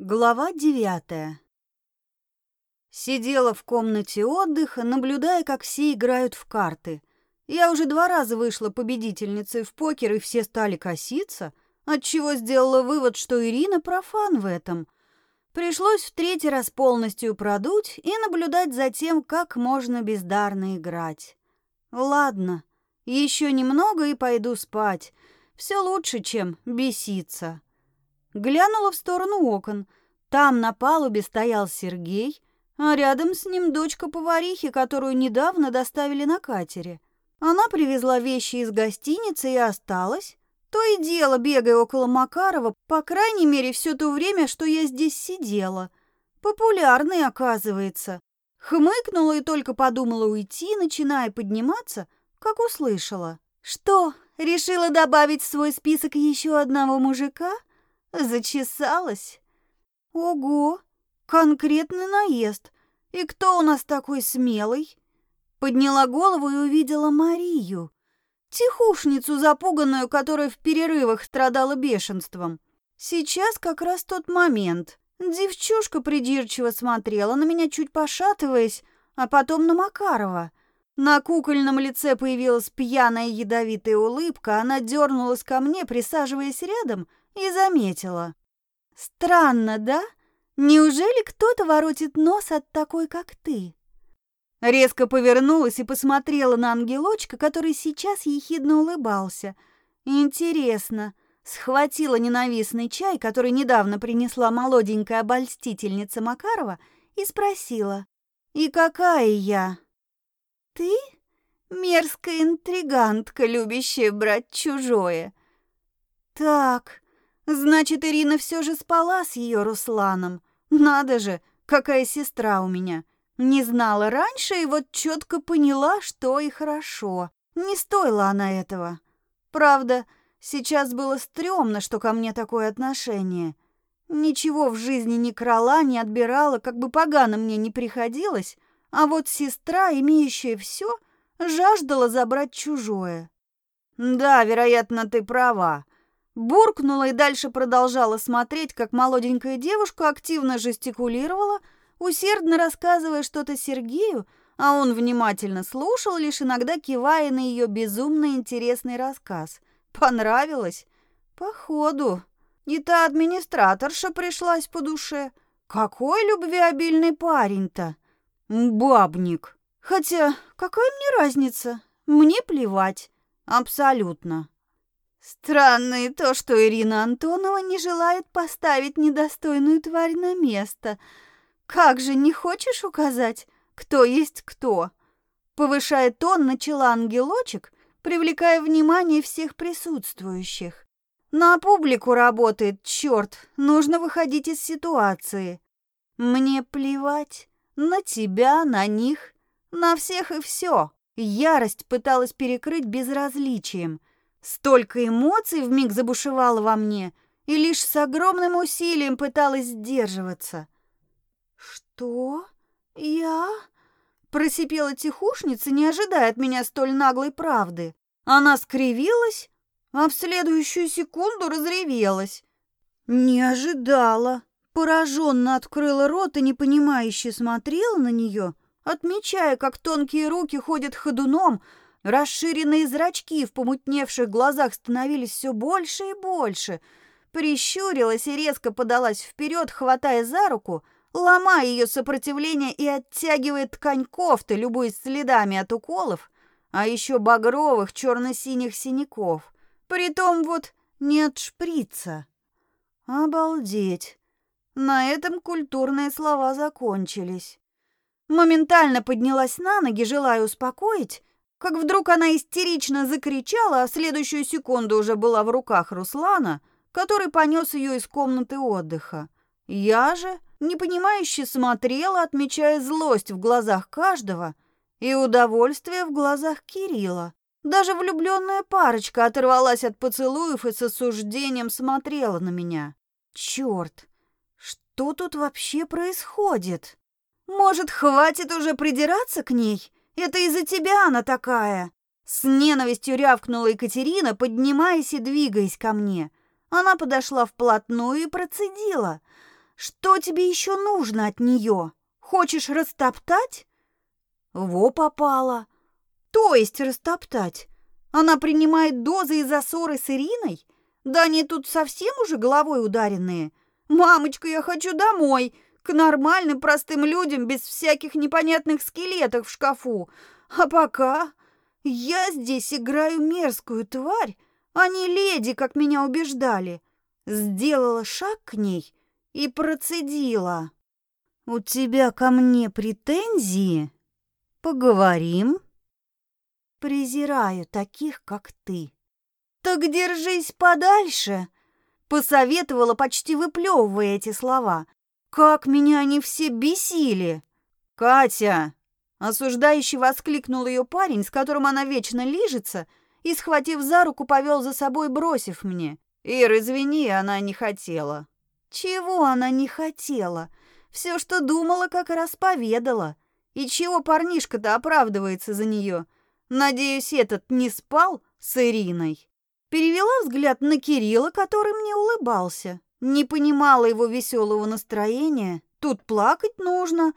Глава девятая. Сидела в комнате отдыха, наблюдая, как все играют в карты. Я уже два раза вышла победительницей в покер, и все стали коситься, отчего сделала вывод, что Ирина профан в этом. Пришлось в третий раз полностью продуть и наблюдать за тем, как можно бездарно играть. Ладно, еще немного и пойду спать. Все лучше, чем беситься. Глянула в сторону окон. Там на палубе стоял Сергей, а рядом с ним дочка поварихи, которую недавно доставили на катере. Она привезла вещи из гостиницы и осталась. То и дело, бегая около Макарова, по крайней мере, все то время, что я здесь сидела. Популярный, оказывается. Хмыкнула и только подумала уйти, начиная подниматься, как услышала. «Что, решила добавить в свой список еще одного мужика?» Зачесалась? Ого, конкретный наезд. И кто у нас такой смелый? Подняла голову и увидела Марию, тихушницу запуганную, которая в перерывах страдала бешенством. Сейчас как раз тот момент. Девчушка придирчиво смотрела на меня, чуть пошатываясь, а потом на Макарова. На кукольном лице появилась пьяная ядовитая улыбка, она дернулась ко мне, присаживаясь рядом — и заметила. «Странно, да? Неужели кто-то воротит нос от такой, как ты?» Резко повернулась и посмотрела на ангелочка, который сейчас ехидно улыбался. «Интересно». Схватила ненавистный чай, который недавно принесла молоденькая обольстительница Макарова, и спросила. «И какая я?» «Ты?» мерзкая интригантка, любящая брать чужое. Так, Значит, Ирина все же спала с ее Русланом. Надо же, какая сестра у меня. Не знала раньше и вот четко поняла, что и хорошо. Не стоила она этого. Правда, сейчас было стрёмно, что ко мне такое отношение. Ничего в жизни не крала, не отбирала, как бы погано мне не приходилось, а вот сестра, имеющая все, жаждала забрать чужое. Да, вероятно, ты права. Буркнула и дальше продолжала смотреть, как молоденькая девушка активно жестикулировала, усердно рассказывая что-то Сергею, а он внимательно слушал, лишь иногда кивая на ее безумно интересный рассказ. Понравилось? Походу. И та администраторша пришлась по душе. Какой любвеобильный парень-то. Бабник. Хотя, какая мне разница? Мне плевать. Абсолютно. Странно и то, что Ирина Антонова не желает поставить недостойную тварь на место. Как же не хочешь указать, кто есть кто? Повышая тон, начала ангелочек, привлекая внимание всех присутствующих. На публику работает, черт, нужно выходить из ситуации. Мне плевать на тебя, на них, на всех и все. Ярость пыталась перекрыть безразличием – Столько эмоций вмиг забушевало во мне, и лишь с огромным усилием пыталась сдерживаться. «Что? Я?» Просипела тихушница, не ожидая от меня столь наглой правды. Она скривилась, а в следующую секунду разревелась. Не ожидала. Пораженно открыла рот и непонимающе смотрела на нее, отмечая, как тонкие руки ходят ходуном, Расширенные зрачки в помутневших глазах становились все больше и больше. Прищурилась и резко подалась вперед, хватая за руку, ломая ее сопротивление и оттягивая ткань кофты, любуясь следами от уколов, а еще багровых черно-синих синяков. Притом вот не от шприца. Обалдеть. На этом культурные слова закончились. Моментально поднялась на ноги, желая успокоить, как вдруг она истерично закричала, а в следующую секунду уже была в руках Руслана, который понес ее из комнаты отдыха. Я же, непонимающе смотрела, отмечая злость в глазах каждого и удовольствие в глазах Кирилла. Даже влюбленная парочка оторвалась от поцелуев и с осуждением смотрела на меня. Черт, что тут вообще происходит? Может, хватит уже придираться к ней? Это из-за тебя она такая!» С ненавистью рявкнула Екатерина, поднимаясь и двигаясь ко мне. Она подошла вплотную и процедила. Что тебе еще нужно от нее? Хочешь растоптать? Во попала. То есть растоптать? Она принимает дозы из-за ссоры с Ириной? Да они тут совсем уже головой ударенные. Мамочка, я хочу домой, к нормальным простым людям без всяких непонятных скелетов в шкафу. А пока я здесь играю мерзкую тварь, а не леди, как меня убеждали. Сделала шаг к ней и процедила. «У тебя ко мне претензии? Поговорим?» «Презираю таких, как ты». «Так держись подальше!» Посоветовала, почти выплевывая эти слова. «Как меня они все бесили!» «Катя!» Осуждающий воскликнул ее парень, с которым она вечно лижется, и, схватив за руку, повел за собой, бросив мне. «Ир, извини, она не хотела». «Чего она не хотела?» Все, что думала, как раз поведала. И чего парнишка-то оправдывается за нее? Надеюсь, этот не спал с Ириной. Перевела взгляд на Кирилла, который мне улыбался. Не понимала его веселого настроения. Тут плакать нужно.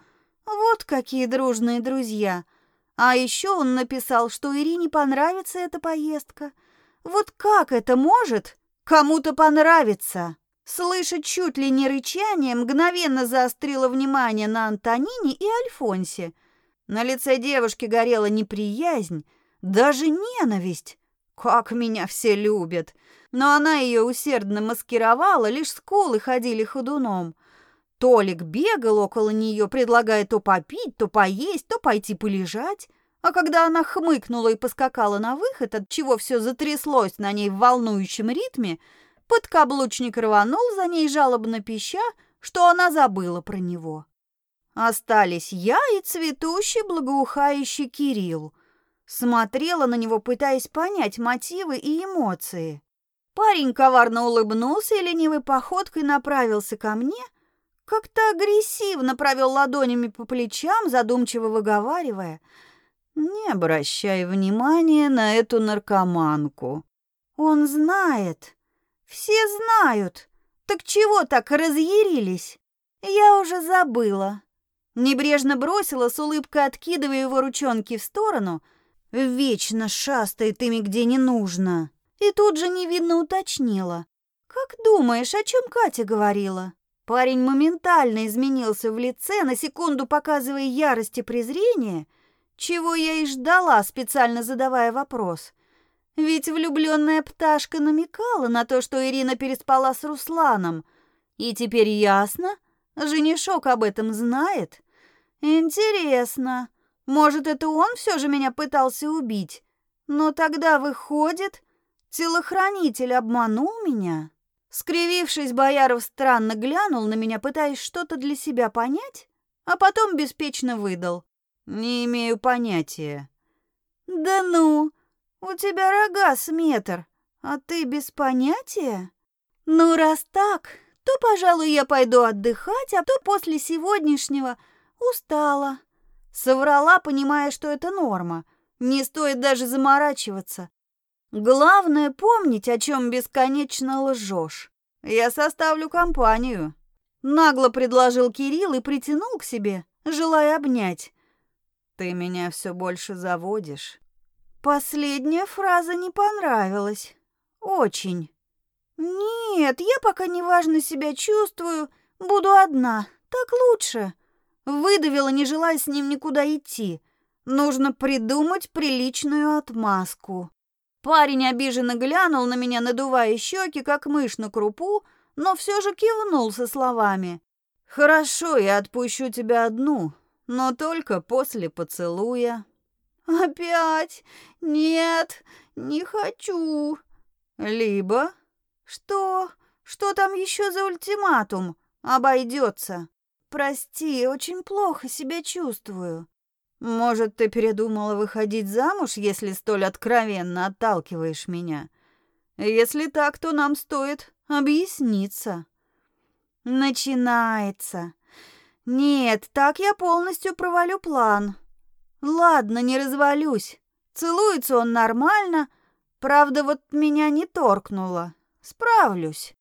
Вот какие дружные друзья. А еще он написал, что Ирине понравится эта поездка. Вот как это может кому-то понравиться? Слышать чуть ли не рычание, мгновенно заострило внимание на Антонине и Альфонсе. На лице девушки горела неприязнь, даже ненависть. Как меня все любят! Но она ее усердно маскировала, лишь скулы ходили ходуном. Толик бегал около нее, предлагая то попить, то поесть, то пойти полежать. А когда она хмыкнула и поскакала на выход, от чего все затряслось на ней в волнующем ритме, Подкаблучник рванул за ней, жалобно пища, что она забыла про него. Остались я и цветущий, благоухающий Кирилл. Смотрела на него, пытаясь понять мотивы и эмоции. Парень коварно улыбнулся и ленивой походкой направился ко мне, как-то агрессивно провел ладонями по плечам, задумчиво выговаривая. «Не обращай внимания на эту наркоманку. Он знает, все знают. Так чего так разъярились? Я уже забыла. Небрежно бросила с улыбкой, откидывая его ручонки в сторону. Вечно шастает ими где не нужно. И тут же невидно уточнила. «Как думаешь, о чем Катя говорила?» Парень моментально изменился в лице, на секунду показывая ярость и презрение, чего я и ждала, специально задавая вопрос. Ведь влюбленная пташка намекала на то, что Ирина переспала с Русланом. И теперь ясно, женишок об этом знает. Интересно, может, это он все же меня пытался убить? Но тогда выходит, телохранитель обманул меня? Скривившись, Бояров странно глянул на меня, пытаясь что-то для себя понять, а потом беспечно выдал. «Не имею понятия». «Да ну!» У тебя рога с метр, а ты без понятия? Ну, раз так, то, пожалуй, я пойду отдыхать, а то после сегодняшнего устала. Соврала, понимая, что это норма. Не стоит даже заморачиваться. Главное помнить, о чем бесконечно лжешь. Я составлю компанию. Нагло предложил Кирилл и притянул к себе, желая обнять. Ты меня все больше заводишь. Последняя фраза не понравилась. Очень. Нет, я пока неважно себя чувствую, буду одна. Так лучше. Выдавила, не желая с ним никуда идти. Нужно придумать приличную отмазку. Парень обиженно глянул на меня, надувая щеки, как мышь на крупу, но все же кивнул со словами. «Хорошо, я отпущу тебя одну, но только после поцелуя». «Опять? Нет, не хочу». «Либо...» «Что? Что там еще за ультиматум? Обойдется. Прости, очень плохо себя чувствую». «Может, ты передумала выходить замуж, если столь откровенно отталкиваешь меня? Если так, то нам стоит объясниться». «Начинается. Нет, так я полностью провалю план. Ладно, не развалюсь. Целуется он нормально. Правда, вот меня не торкнуло. Справлюсь.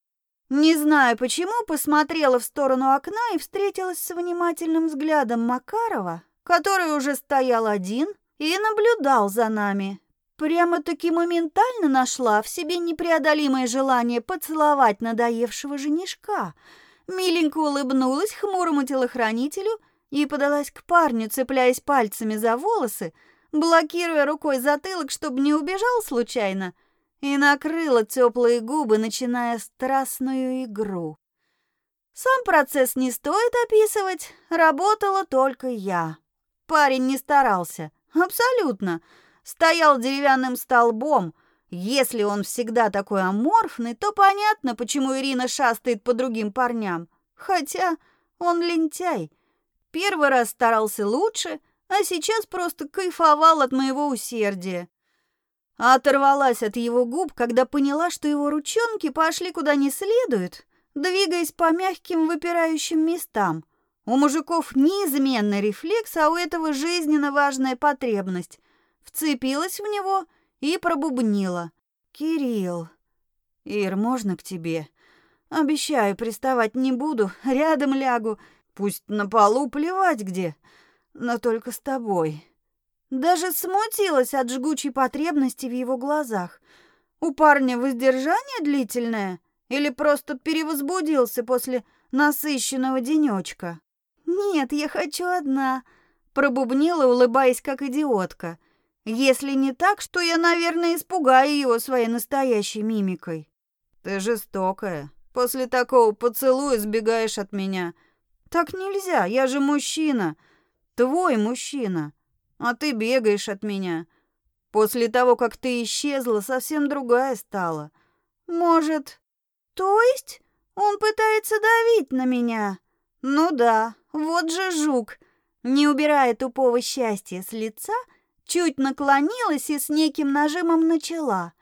Не знаю почему, посмотрела в сторону окна и встретилась с внимательным взглядом Макарова, который уже стоял один и наблюдал за нами. Прямо-таки моментально нашла в себе непреодолимое желание поцеловать надоевшего женишка. Миленько улыбнулась хмурому телохранителю и подалась к парню, цепляясь пальцами за волосы, блокируя рукой затылок, чтобы не убежал случайно, и накрыла теплые губы, начиная страстную игру. Сам процесс не стоит описывать, работала только я. Парень не старался, абсолютно стоял деревянным столбом. Если он всегда такой аморфный, то понятно, почему Ирина шастает по другим парням. Хотя он лентяй. Первый раз старался лучше, а сейчас просто кайфовал от моего усердия. Оторвалась от его губ, когда поняла, что его ручонки пошли куда не следует, двигаясь по мягким выпирающим местам. У мужиков неизменный рефлекс, а у этого жизненно важная потребность вцепилась в него и пробубнила. «Кирилл, Ир, можно к тебе? Обещаю, приставать не буду, рядом лягу, пусть на полу плевать где, но только с тобой». Даже смутилась от жгучей потребности в его глазах. У парня воздержание длительное или просто перевозбудился после насыщенного денечка? «Нет, я хочу одна», — пробубнила, улыбаясь как идиотка. Если не так, что я, наверное, испугаю его своей настоящей мимикой. Ты жестокая. После такого поцелуя сбегаешь от меня. Так нельзя, я же мужчина. Твой мужчина. А ты бегаешь от меня. После того, как ты исчезла, совсем другая стала. Может, то есть он пытается давить на меня? Ну да, вот же жук. Не убирая тупого счастья с лица, — чуть наклонилась и с неким нажимом начала.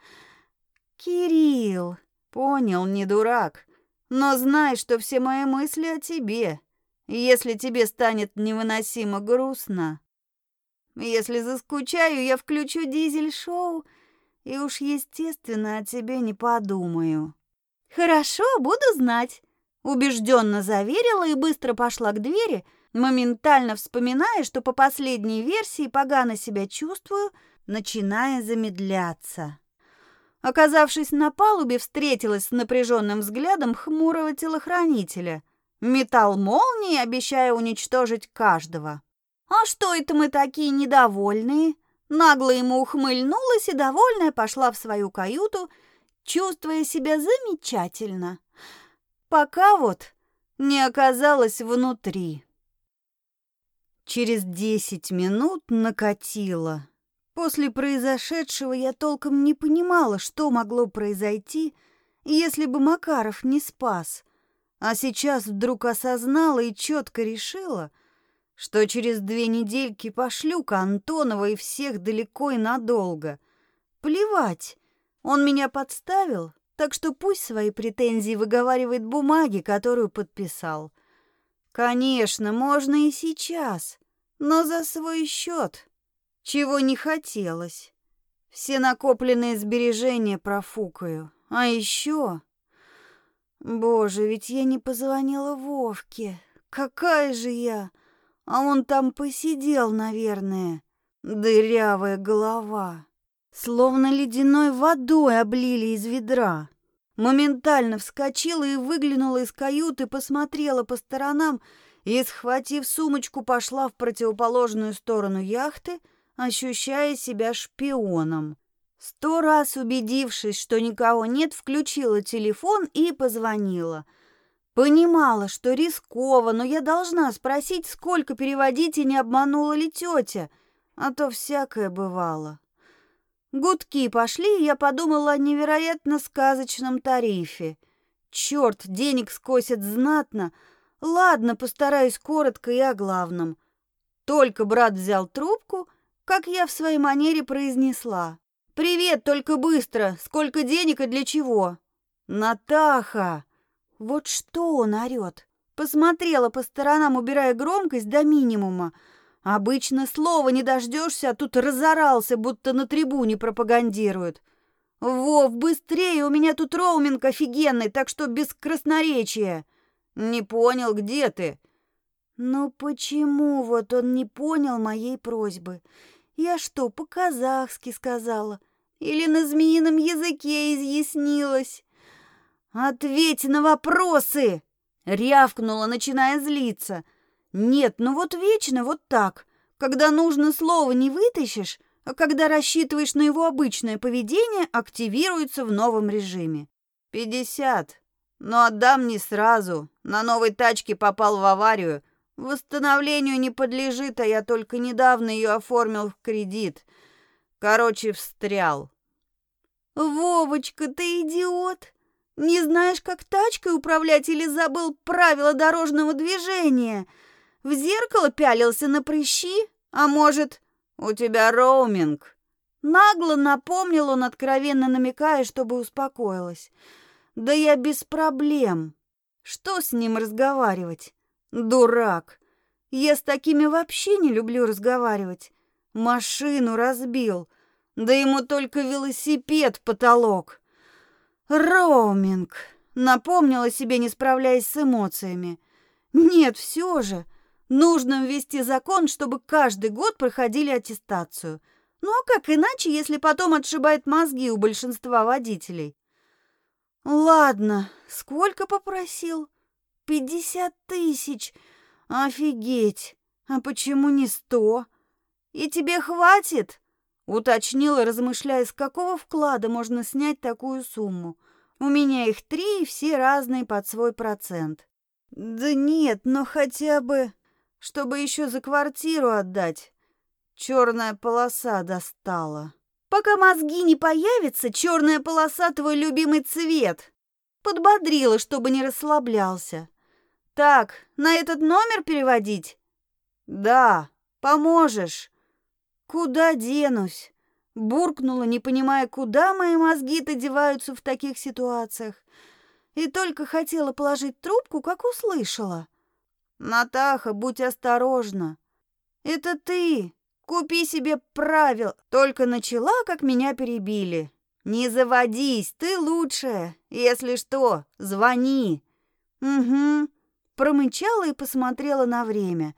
«Кирилл, понял, не дурак, но знай, что все мои мысли о тебе. Если тебе станет невыносимо грустно, если заскучаю, я включу дизель-шоу и уж, естественно, о тебе не подумаю». «Хорошо, буду знать», — убежденно заверила и быстро пошла к двери, — моментально вспоминая, что по последней версии погано себя чувствую, начиная замедляться. Оказавшись на палубе, встретилась с напряженным взглядом хмурого телохранителя. Металл молнии, обещая уничтожить каждого. «А что это мы такие недовольные?» Нагло ему ухмыльнулась и, довольная, пошла в свою каюту, чувствуя себя замечательно. Пока вот не оказалась внутри. Через десять минут накатило. После произошедшего я толком не понимала, что могло произойти, если бы Макаров не спас. А сейчас вдруг осознала и четко решила, что через две недельки пошлю к Антонова и всех далеко и надолго. Плевать, он меня подставил, так что пусть свои претензии выговаривает бумаги, которую подписал. Конечно, можно и сейчас, но за свой счет, чего не хотелось. Все накопленные сбережения профукаю. А еще... Боже, ведь я не позвонила Вовке. Какая же я? А он там посидел, наверное. Дырявая голова. Словно ледяной водой облили из ведра. Моментально вскочила и выглянула из каюты, посмотрела по сторонам и, схватив сумочку, пошла в противоположную сторону яхты, ощущая себя шпионом. Сто раз убедившись, что никого нет, включила телефон и позвонила. Понимала, что рисково, но я должна спросить, сколько переводить и не обманула ли тетя, а то всякое бывало. Гудки пошли, и я подумала о невероятно сказочном тарифе. Черт, денег скосят знатно, Ладно, постараюсь коротко и о главном. Только брат взял трубку, как я в своей манере произнесла. «Привет, только быстро! Сколько денег и для чего?» «Натаха!» Вот что он орёт. Посмотрела по сторонам, убирая громкость до минимума. Обычно слова не дождешься, а тут разорался, будто на трибуне пропагандируют. Вов, быстрее, у меня тут роуминг офигенный, так что без красноречия. Не понял, где ты? Ну почему вот он не понял моей просьбы? Я что, по-казахски сказала? Или на змеином языке изъяснилась? Ответь на вопросы! Рявкнула, начиная злиться. Нет, ну вот вечно вот так. Когда нужно слово не вытащишь, а когда рассчитываешь на его обычное поведение, активируется в новом режиме. «Пятьдесят. Но отдам не сразу. На новой тачке попал в аварию. Восстановлению не подлежит, а я только недавно ее оформил в кредит. Короче, встрял». «Вовочка, ты идиот! Не знаешь, как тачкой управлять или забыл правила дорожного движения? В зеркало пялился на прыщи? А может, «У тебя роуминг!» Нагло напомнил он, откровенно намекая, чтобы успокоилась. «Да я без проблем. Что с ним разговаривать? Дурак! Я с такими вообще не люблю разговаривать. Машину разбил. Да ему только велосипед потолок. Роуминг!» Напомнила себе, не справляясь с эмоциями. «Нет, все же!» Нужно ввести закон, чтобы каждый год проходили аттестацию. Ну а как иначе, если потом отшибает мозги у большинства водителей? Ладно, сколько попросил? Пятьдесят тысяч. Офигеть. А почему не сто? И тебе хватит? Уточнила, размышляя, с какого вклада можно снять такую сумму. У меня их три, и все разные под свой процент. Да нет, но хотя бы чтобы еще за квартиру отдать. Черная полоса достала. Пока мозги не появятся, черная полоса твой любимый цвет. Подбодрила, чтобы не расслаблялся. Так, на этот номер переводить? Да, поможешь. Куда денусь? Буркнула, не понимая, куда мои мозги-то деваются в таких ситуациях. И только хотела положить трубку, как услышала. Натаха, будь осторожна. Это ты. Купи себе правил. Только начала, как меня перебили. Не заводись, ты лучшая. Если что, звони. Угу. Промычала и посмотрела на время.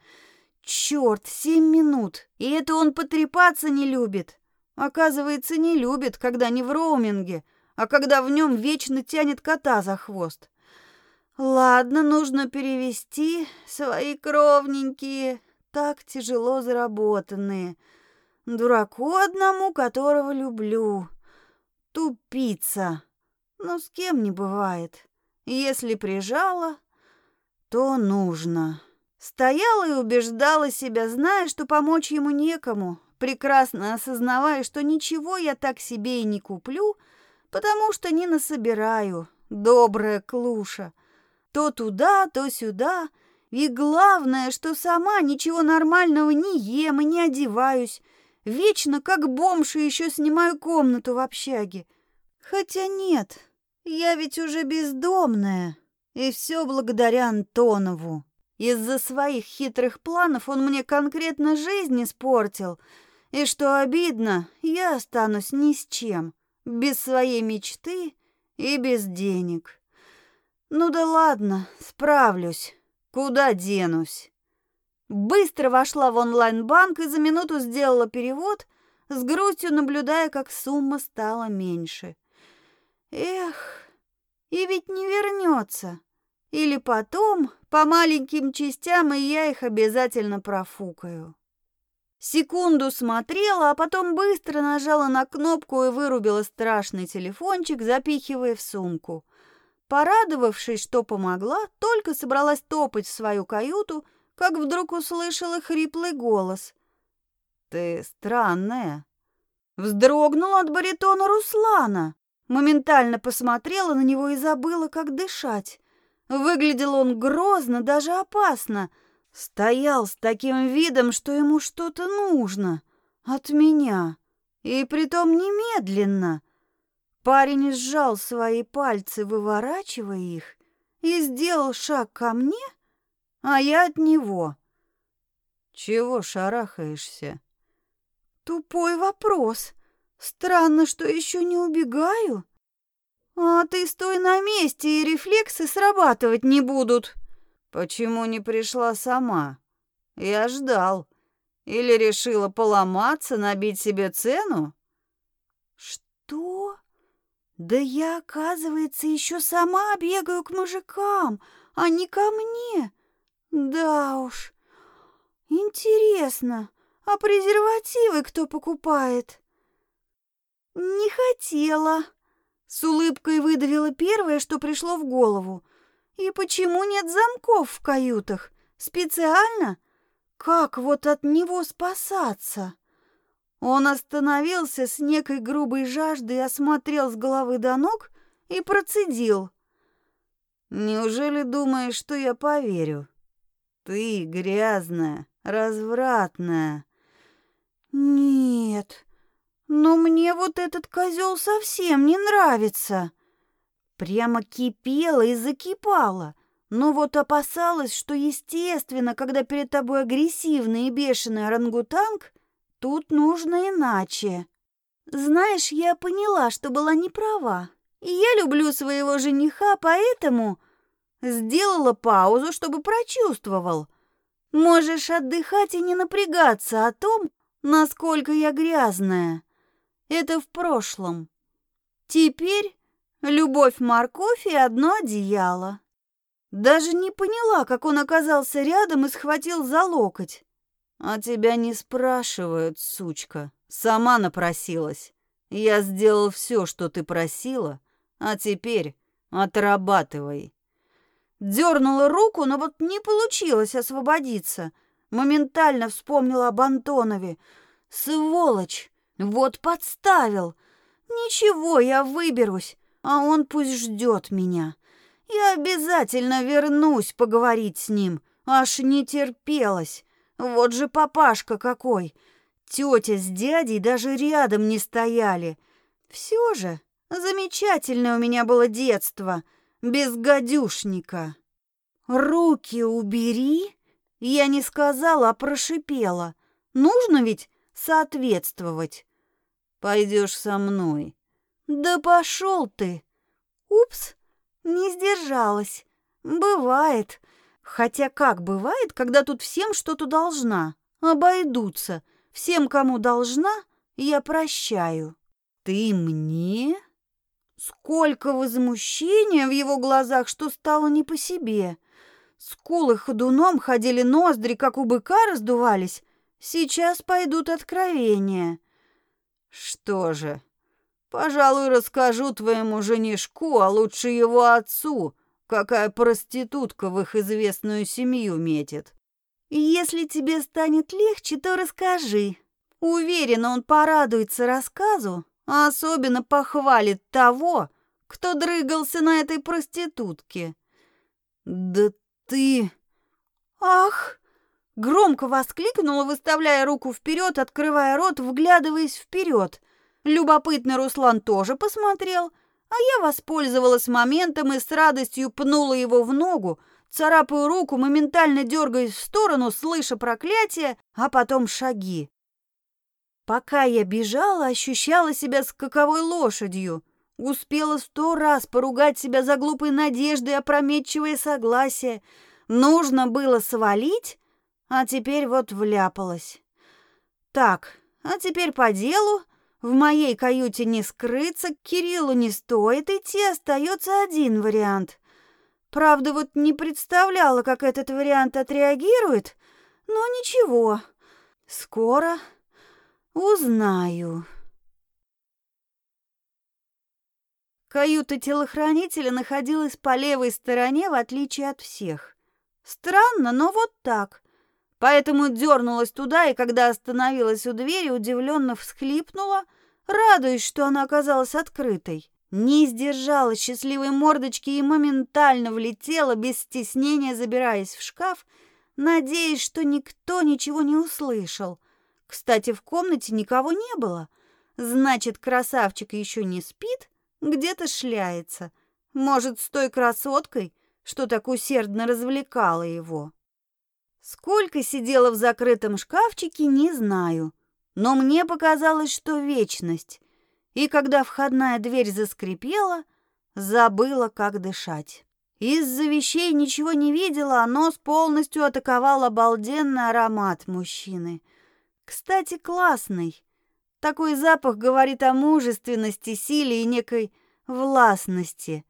Черт, семь минут. И это он потрепаться не любит. Оказывается, не любит, когда не в роуминге, а когда в нем вечно тянет кота за хвост. Ладно, нужно перевести свои кровненькие, так тяжело заработанные. Дураку одному, которого люблю. Тупица. Но с кем не бывает. Если прижала, то нужно. Стояла и убеждала себя, зная, что помочь ему некому, прекрасно осознавая, что ничего я так себе и не куплю, потому что не насобираю, добрая клуша. То туда, то сюда. И главное, что сама ничего нормального не ем и не одеваюсь. Вечно, как бомж, и еще снимаю комнату в общаге. Хотя нет, я ведь уже бездомная. И все благодаря Антонову. Из-за своих хитрых планов он мне конкретно жизнь испортил. И что обидно, я останусь ни с чем, без своей мечты и без денег. Ну да ладно, справлюсь. Куда денусь? Быстро вошла в онлайн-банк и за минуту сделала перевод, с грустью наблюдая, как сумма стала меньше. Эх, и ведь не вернется. Или потом, по маленьким частям, и я их обязательно профукаю. Секунду смотрела, а потом быстро нажала на кнопку и вырубила страшный телефончик, запихивая в сумку — Порадовавшись, что помогла, только собралась топать в свою каюту, как вдруг услышала хриплый голос. «Ты странная». Вздрогнула от баритона Руслана. Моментально посмотрела на него и забыла, как дышать. Выглядел он грозно, даже опасно. Стоял с таким видом, что ему что-то нужно. От меня. И притом немедленно. Парень сжал свои пальцы, выворачивая их, и сделал шаг ко мне, а я от него. Чего шарахаешься? Тупой вопрос. Странно, что еще не убегаю. А ты стой на месте, и рефлексы срабатывать не будут. Почему не пришла сама? Я ждал. Или решила поломаться, набить себе цену? Что? Да я, оказывается, еще сама бегаю к мужикам, а не ко мне. Да уж. Интересно, а презервативы кто покупает? Не хотела. С улыбкой выдавила первое, что пришло в голову. И почему нет замков в каютах? Специально? Как вот от него спасаться? Он остановился с некой грубой жаждой, осмотрел с головы до ног и процедил. «Неужели думаешь, что я поверю? Ты грязная, развратная». «Нет, но мне вот этот козел совсем не нравится». Прямо кипела и закипала, но вот опасалась, что, естественно, когда перед тобой агрессивный и бешеный орангутанг, Тут нужно иначе. Знаешь, я поняла, что была не права. И я люблю своего жениха, поэтому сделала паузу, чтобы прочувствовал. Можешь отдыхать и не напрягаться о том, насколько я грязная. Это в прошлом. Теперь любовь, морковь и одно одеяло. Даже не поняла, как он оказался рядом и схватил за локоть. А тебя не спрашивают, сучка. Сама напросилась. Я сделал все, что ты просила, а теперь отрабатывай. Дернула руку, но вот не получилось освободиться. Моментально вспомнила об Антонове. Сволочь! Вот подставил. Ничего, я выберусь, а он пусть ждет меня. Я обязательно вернусь поговорить с ним. Аж не терпелось. Вот же папашка какой! Тетя с дядей даже рядом не стояли. Все же замечательное у меня было детство, без гадюшника. Руки убери, я не сказала, а прошипела. Нужно ведь соответствовать. Пойдешь со мной. Да пошел ты. Упс, не сдержалась. Бывает. Хотя как бывает, когда тут всем что-то должна? Обойдутся. Всем, кому должна, я прощаю. Ты мне? Сколько возмущения в его глазах, что стало не по себе. Скулы ходуном ходили ноздри, как у быка раздувались. Сейчас пойдут откровения. Что же, пожалуй, расскажу твоему женишку, а лучше его отцу, Какая проститутка в их известную семью метит. Если тебе станет легче, то расскажи. Уверена, он порадуется рассказу, а особенно похвалит того, кто дрыгался на этой проститутке. Да ты... Ах! Громко воскликнула, выставляя руку вперед, открывая рот, вглядываясь вперед. Любопытный Руслан тоже посмотрел — а я воспользовалась моментом и с радостью пнула его в ногу, царапаю руку, моментально дергаясь в сторону, слыша проклятие, а потом шаги. Пока я бежала, ощущала себя скаковой лошадью. Успела сто раз поругать себя за глупые надежды и опрометчивое согласие. Нужно было свалить, а теперь вот вляпалась. Так, а теперь по делу. В моей каюте не скрыться, к Кириллу не стоит идти, остается один вариант. Правда, вот не представляла, как этот вариант отреагирует, но ничего, скоро узнаю. Каюта телохранителя находилась по левой стороне, в отличие от всех. Странно, но вот так. Поэтому дернулась туда, и когда остановилась у двери, удивленно всхлипнула — радуясь, что она оказалась открытой. Не сдержала счастливой мордочки и моментально влетела, без стеснения забираясь в шкаф, надеясь, что никто ничего не услышал. Кстати, в комнате никого не было. Значит, красавчик еще не спит, где-то шляется. Может, с той красоткой, что так усердно развлекала его. Сколько сидела в закрытом шкафчике, не знаю но мне показалось, что вечность. И когда входная дверь заскрипела, забыла, как дышать. Из-за вещей ничего не видела, а нос полностью атаковал обалденный аромат мужчины. Кстати, классный. Такой запах говорит о мужественности, силе и некой властности.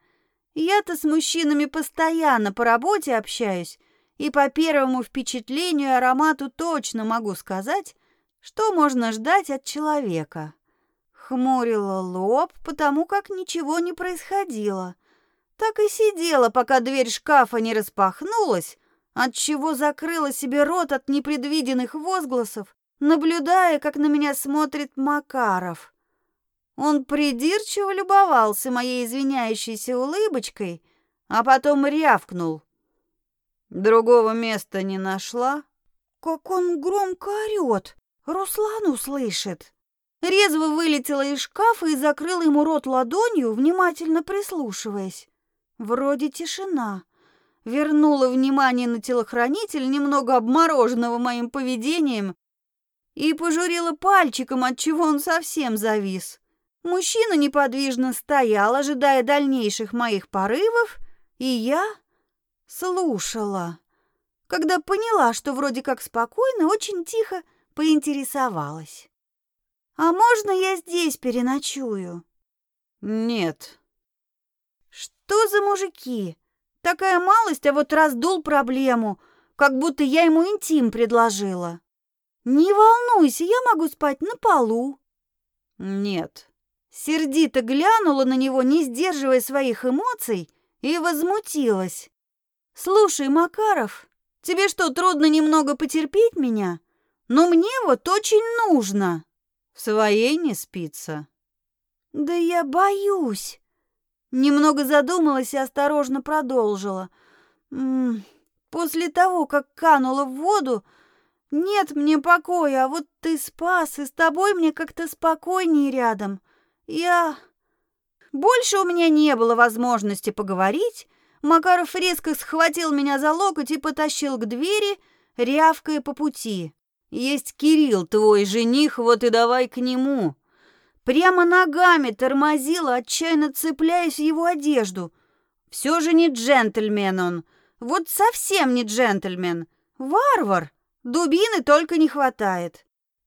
Я-то с мужчинами постоянно по работе общаюсь, и по первому впечатлению аромату точно могу сказать, что можно ждать от человека. Хмурила лоб, потому как ничего не происходило. Так и сидела, пока дверь шкафа не распахнулась, отчего закрыла себе рот от непредвиденных возгласов, наблюдая, как на меня смотрит Макаров. Он придирчиво любовался моей извиняющейся улыбочкой, а потом рявкнул. «Другого места не нашла?» «Как он громко орёт! Руслан услышит!» Резво вылетела из шкафа и закрыла ему рот ладонью, внимательно прислушиваясь. Вроде тишина. Вернула внимание на телохранитель, немного обмороженного моим поведением, и пожурила пальчиком, от чего он совсем завис. Мужчина неподвижно стоял, ожидая дальнейших моих порывов, и я слушала. Когда поняла, что вроде как спокойно, очень тихо поинтересовалась. «А можно я здесь переночую?» «Нет». «Что за мужики? Такая малость, а вот раздул проблему, как будто я ему интим предложила». «Не волнуйся, я могу спать на полу». «Нет». Сердито глянула на него, не сдерживая своих эмоций, и возмутилась. «Слушай, Макаров, тебе что, трудно немного потерпеть меня? Но мне вот очень нужно». «В своей не спится». «Да я боюсь». Немного задумалась и осторожно продолжила. «М -м, «После того, как канула в воду, нет мне покоя, а вот ты спас, и с тобой мне как-то спокойнее рядом. Я... Больше у меня не было возможности поговорить. Макаров резко схватил меня за локоть и потащил к двери, рявкая по пути. «Есть Кирилл, твой жених, вот и давай к нему». Прямо ногами тормозила, отчаянно цепляясь в его одежду. Все же не джентльмен он, вот совсем не джентльмен. Варвар, дубины только не хватает.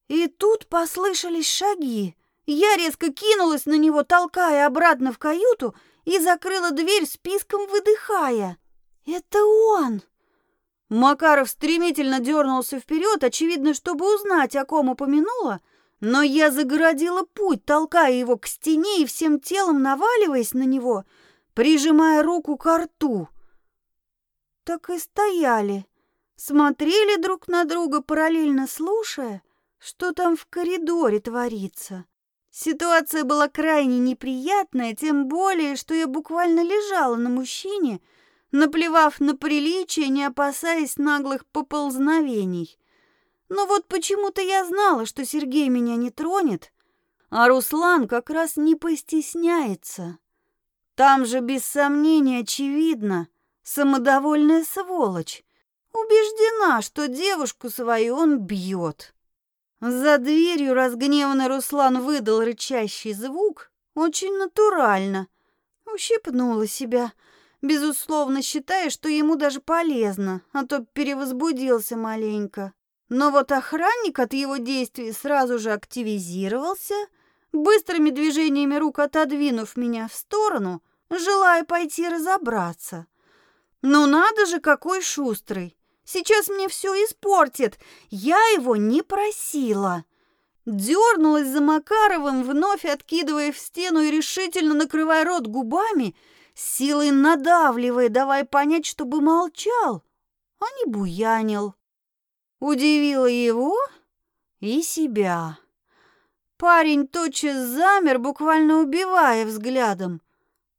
И тут послышались шаги. Я резко кинулась на него, толкая обратно в каюту, и закрыла дверь списком, выдыхая. «Это он!» Макаров стремительно дернулся вперед, очевидно, чтобы узнать, о ком упомянула, но я загородила путь, толкая его к стене и всем телом наваливаясь на него, прижимая руку к рту. Так и стояли, смотрели друг на друга, параллельно слушая, что там в коридоре творится. Ситуация была крайне неприятная, тем более, что я буквально лежала на мужчине, наплевав на приличие, не опасаясь наглых поползновений. Но вот почему-то я знала, что Сергей меня не тронет, а Руслан как раз не постесняется. Там же, без сомнения, очевидно, самодовольная сволочь. Убеждена, что девушку свою он бьет. За дверью разгневанный Руслан выдал рычащий звук, очень натурально. Ущипнула себя, безусловно считая, что ему даже полезно, а то перевозбудился маленько. Но вот охранник от его действий сразу же активизировался, быстрыми движениями рук отодвинув меня в сторону, желая пойти разобраться. Ну надо же, какой шустрый! Сейчас мне все испортит. Я его не просила. Дернулась за Макаровым, вновь откидывая в стену и решительно накрывая рот губами, силой надавливая, давая понять, чтобы молчал, а не буянил. Удивила его и себя. Парень тотчас замер, буквально убивая взглядом.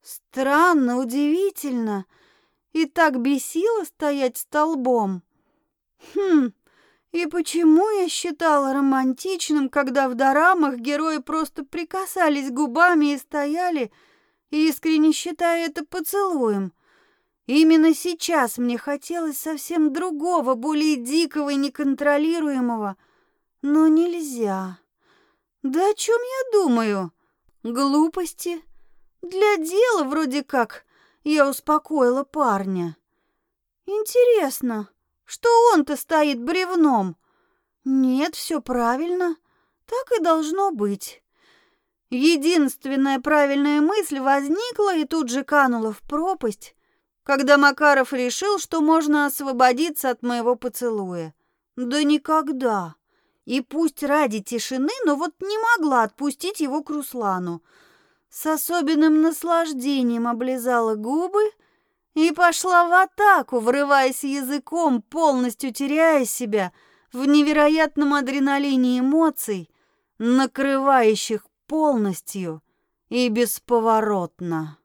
Странно, удивительно — и так бесило стоять столбом. Хм, и почему я считала романтичным, когда в дорамах герои просто прикасались губами и стояли, искренне считая это поцелуем? Именно сейчас мне хотелось совсем другого, более дикого и неконтролируемого, но нельзя. Да о чем я думаю? Глупости. Для дела вроде как я успокоила парня. Интересно, что он-то стоит бревном? Нет, все правильно. Так и должно быть. Единственная правильная мысль возникла и тут же канула в пропасть, когда Макаров решил, что можно освободиться от моего поцелуя. Да никогда. И пусть ради тишины, но вот не могла отпустить его к Руслану с особенным наслаждением облизала губы и пошла в атаку, врываясь языком, полностью теряя себя в невероятном адреналине эмоций, накрывающих полностью и бесповоротно.